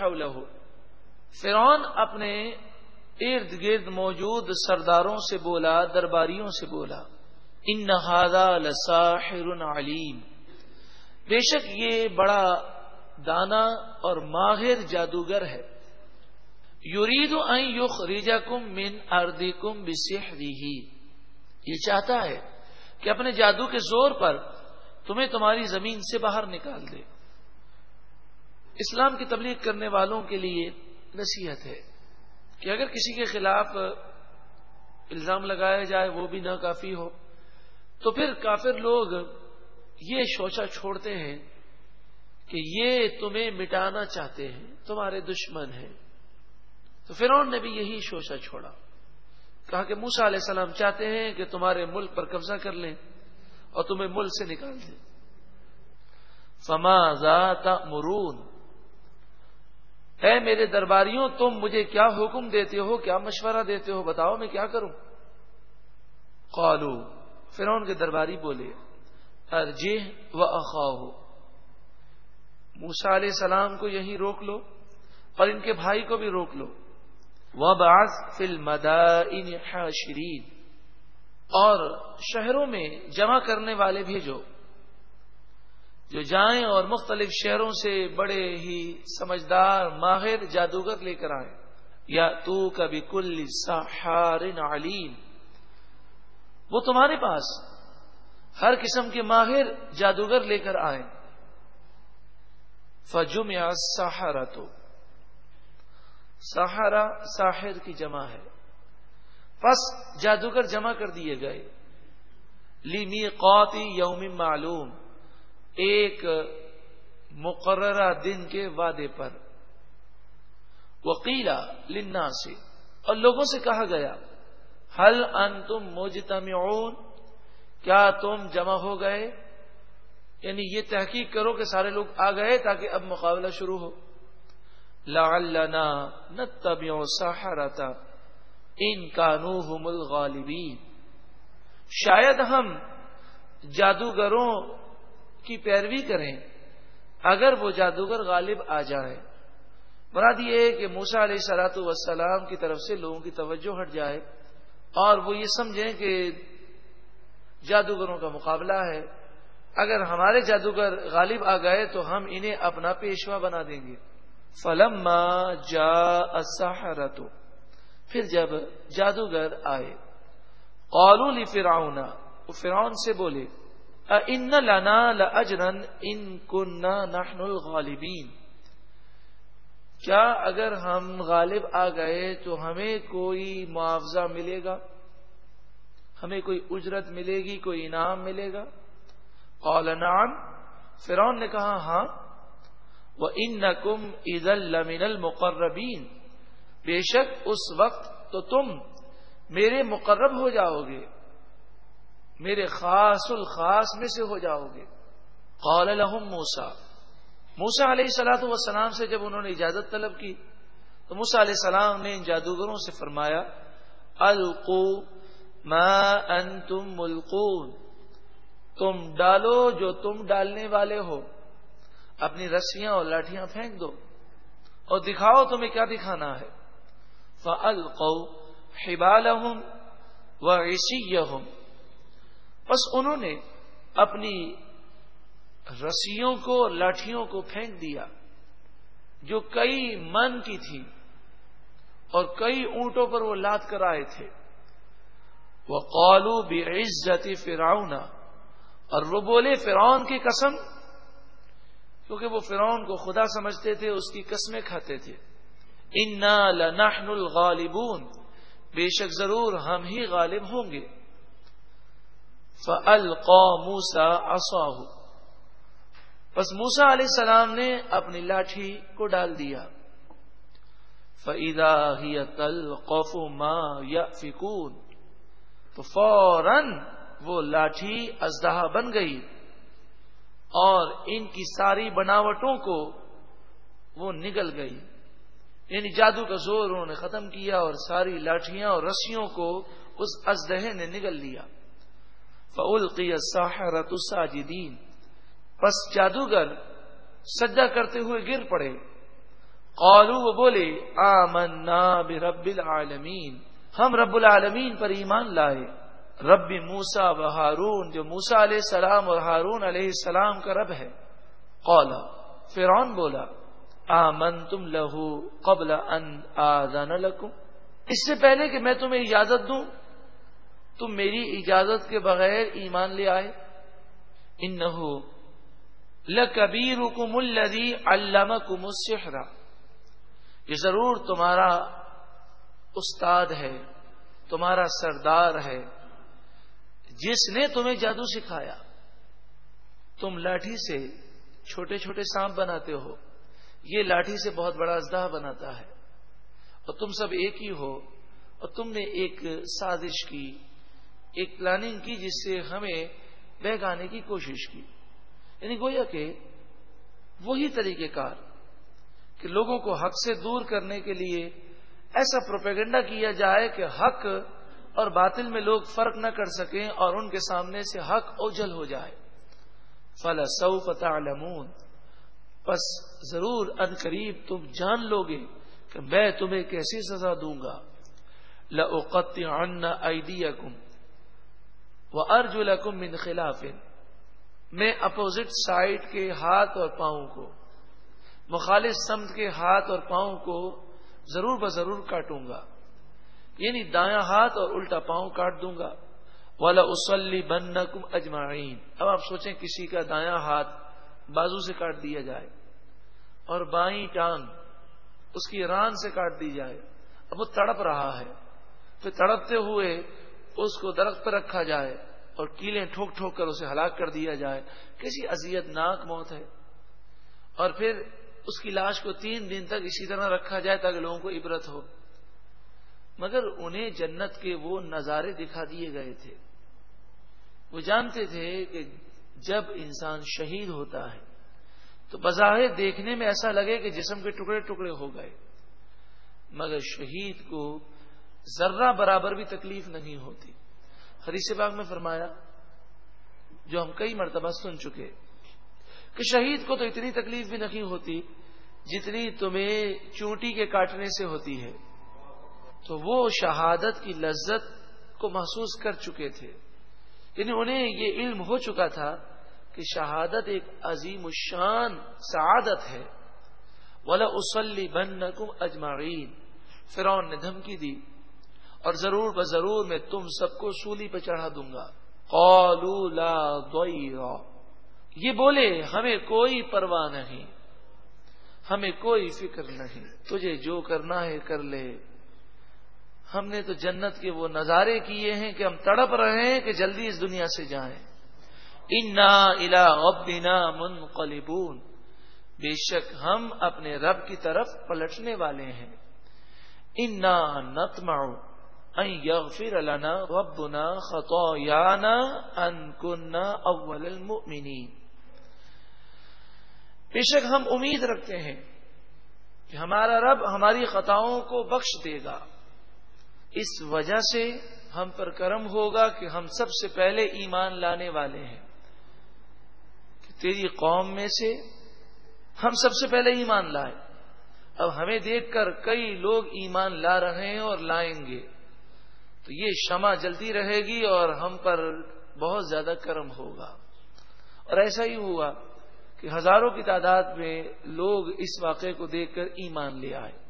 حوله. فرعون اپنے ارد گرد موجود سرداروں سے بولا، درباریوں سے بولا، ان نہادا لساحر علیم. بے شک یہ بڑا دانا اور ماہر جادوگر ہے. یورید یخرجکم من اردکم بسحرہ. یہ چاہتا ہے کہ اپنے جادو کے زور پر تمہیں تمہاری زمین سے باہر نکال دے۔ اسلام کی تبلیغ کرنے والوں کے لیے نصیحت ہے کہ اگر کسی کے خلاف الزام لگایا جائے، وہ بھی نہ کافی ہو، تو پھر کافر لوگ یہ شوچا چھوڑتے ہیں کہ یہ تمہیں مٹانا چاہتے ہیں، تمہارے دشمن ہیں۔ تو فرعون نے بھی یہی شوشا چھوڑا۔ کہا کہ موسا علیہ السلام چاہتے ہیں کہ تمہارے ملک پر قبضہ کر لیں اور تمہیں ملک سے نکال دیں۔ فما ذات مرون اے میرے درباریوں، تم مجھے کیا حکم دیتے ہو، کیا مشورہ دیتے ہو؟ بتاؤ میں کیا کروں؟ قالو، فرعون کے درباری بولے ارجہ و اخاہ۔ موسا علیہ السلام کو یہیں روک لو اور ان کے بھائی کو بھی روک لو۔ وہ باز فل حاشرین۔ اور شہروں میں جمع کرنے والے بھیجو۔ جو جائیں اور مختلف شہروں سے بڑے ہی سمجھدار ماہر جادوگر لے کر آئے یا تو کبھی کل سہار علیم۔ وہ تمہارے پاس ہر قسم کے ماہر جادوگر لے کر آئے فجم یا سہارا تو سہارا ساحر کی جمع ہے۔ پس جادوگر جمع کر دیے گئے۔ لیمی قوتی یوم معلوم۔ ایک مقررہ دن کے وعدے پر۔ وکیلا لنا سے اور لوگوں سے کہا گیا حل ان تم کیا تم جمع ہو گئے؟ یعنی یہ تحقیق کرو کہ سارے لوگ آ گئے تاکہ اب مقابلہ شروع ہو۔ لعلنا نتبع سحرتا ان کانوہم الغالبین۔ شاید ہم جادوگروں کی پیروی کریں، اگر وہ جادوگر غالب آ جائیں مراد یہ کہ موسا علیہ سلاۃ وسلام کی طرف سے لوگوں کی توجہ ہٹ جائے اور وہ یہ سمجھیں کہ جادوگروں کا مقابلہ ہے۔ اگر ہمارے جادوگر غالب آ گئے تو ہم انہیں اپنا پیشوا بنا دیں گے۔ فلم جا اسحرتو پھر جب جادوگر آئے قالو لی فرعون فرعون سے بولے ان لنا لاجرن ان کننا نحن الغالبین کیا اگر ہم غالب آ گئے تو ہمیں کوئی معاوضہ ملے گا؟ ہمیں کوئی اجرت ملے گی، کوئی انعام ملے گا؟ قال نعم۔ فرعون نے کہا ہاں۔ وہ ان نقم عید المن المقربین بے شک اس وقت تو تم میرے مقرب ہو جاؤ گے۔ میرے خاص الخاص میں سے ہو جاؤ گے۔ قال لهم موسا موسا علیہ السلاۃ والسلام سے جب انہوں نے اجازت طلب کی، تو موسا علیہ السلام نے ان جادوگروں سے فرمایا، القو ما انتم ملقون۔ تم ڈالو جو تم ڈالنے والے ہو۔ اپنی رسیاں اور لاٹیاں پھینک دو اور دکھاؤ تمہیں کیا دکھانا ہے۔ فلقو حبال و بس انہوں نے اپنی رسیوں کو، لاٹھیوں کو پھینک دیا، جو کئی من کی تھی اور کئی اونٹوں پر وہ لاد کر آئے تھے۔ وہ قالو بھی عزت فراؤنا اور وہ بولے، فرعون کی قسم، کیونکہ وہ فرعون کو خدا سمجھتے تھے، اس کی قسمیں کھاتے تھے۔ انا لنحن الغالبون، بے شک ضرور ہم ہی غالب ہوں گے۔ فلقا موسا اصاہ بس موسا علیہ السلام نے اپنی لاٹھی کو ڈال دیا۔ فعدا ہی تل قوف یا فکون تو فوراً وہ لاٹھی ازدہا بن گئی۔ اور ان کی ساری بناوٹوں کو وہ نگل گئی۔ یعنی جادو کا زور انہوں نے ختم کیا اور ساری لاٹھیاں اور رسیوں کو اس ازدہ نے نگل لیا۔ فعل ساحرت الساجدین بس جادوگر سجدہ کرتے ہوئے گر پڑے۔ قالو وہ بولے، آمنا برب العالمین۔ ہم رب العالمین پر ایمان لائے۔ رب موسا و ہارون، جو موسا علیہ السلام اور ہارون علیہ السلام کا رب ہے۔ قولا فرعون بولا آمن تم لہو قبل ان آزان لکم۔ اس سے پہلے کہ میں تمہیں اجازت دوں تم میری اجازت کے بغیر ایمان لے آئے۔ ان لبیر کم الدی علامہ کم یہ ضرور تمہارا استاد ہے، تمہارا سردار ہے، جس نے تمہیں جادو سکھایا۔ تم لاٹھی سے چھوٹے چھوٹے سانپ بناتے ہو، یہ لاٹھی سے بہت بڑا ازدہ بناتا ہے۔ اور تم سب ایک ہی ہو، اور تم نے ایک سازش کی۔ ایک پلاننگ کی جس سے ہمیں بہگانے کی کوشش کی۔ یعنی گویا کہ وہی طریقہ کار کہ لوگوں کو حق سے دور کرنے کے لیے ایسا پروپیگنڈا کیا جائے کہ حق اور باطل میں لوگ فرق نہ کر سکیں اور ان کے سامنے سے حق اوجل ہو جائے۔ فلا سو فتح بس ضرور ان قریب تم جان لو گے کہ میں تمہیں کیسی سزا دوں گا۔ لقت کم وہ ارج القم من خلاف۔ میں اپوزٹ سائڈ کے ہاتھ اور پاؤں کو مخالف سمت کے ہاتھ اور پاؤں کو ضرور بضرور کاٹوں گا۔ یعنی دایاں ہاتھ اور الٹا پاؤں کاٹ دوں گا۔ والا اسلی بن اجمائین اب آپ سوچیں کسی کا دایاں ہاتھ بازو سے کاٹ دیا جائے اور بائیں ٹانگ اس کی ران سے کاٹ دی جائے۔ اب وہ تڑپ رہا ہے۔ پھر تڑپتے ہوئے اس کو درخت پر رکھا جائے اور کیلیں ٹھوک ٹھوک کر اسے ہلاک کر دیا جائے۔ کیسی اذیت ناک موت ہے۔ اور پھر اس کی لاش کو تین دن تک اسی طرح رکھا جائے تاکہ لوگوں کو عبرت ہو۔ مگر انہیں جنت کے وہ نظارے دکھا دیے گئے تھے۔ وہ جانتے تھے کہ جب انسان شہید ہوتا ہے تو بظاہر دیکھنے میں ایسا لگے کہ جسم کے ٹکڑے ٹکڑے ہو گئے۔ مگر شہید کو ذرہ برابر بھی تکلیف نہیں ہوتی۔ حریث باغ میں فرمایا، جو ہم کئی مرتبہ سن چکے کہ شہید کو تو اتنی تکلیف بھی نہیں ہوتی جتنی تمہیں چونٹی کے کاٹنے سے ہوتی ہے۔ تو وہ شہادت کی لذت کو محسوس کر چکے تھے۔ یعنی انہیں یہ علم ہو چکا تھا کہ شہادت ایک عظیم الشان سعادت ہے۔ ولا اسلی بن نقم اجمعین فرون نے دھمکی دی۔ اور ضرور ب ضرور میں تم سب کو سولی پہ چڑھا دوں گا۔ قالو لا یہ بولے، ہمیں کوئی پرواہ نہیں۔ ہمیں کوئی فکر نہیں۔ تجھے جو کرنا ہے کر لے۔ ہم نے تو جنت کے وہ نظارے کیے ہیں کہ ہم تڑپ رہے ہیں کہ جلدی اس دنیا سے جائیں۔ انا الا ابنا منقلبون۔ بے شک ہم اپنے رب کی طرف پلٹنے والے ہیں۔ انا نتما یغفر لنا ربنا خطايانا ان كنا اول المؤمنين. بے شک ہم امید رکھتے ہیں کہ ہمارا رب ہماری خطاؤں کو بخش دے گا۔ اس وجہ سے ہم پر کرم ہوگا کہ ہم سب سے پہلے ایمان لانے والے ہیں۔ کہ تیری قوم میں سے ہم سب سے پہلے ایمان لائے۔ اب ہمیں دیکھ کر کئی لوگ ایمان لا رہے ہیں اور لائیں گے۔ تو یہ شمع جلدی رہے گی اور ہم پر بہت زیادہ کرم ہوگا۔ اور ایسا ہی ہوا کہ ہزاروں کی تعداد میں لوگ اس واقعے کو دیکھ کر ایمان لے آئے۔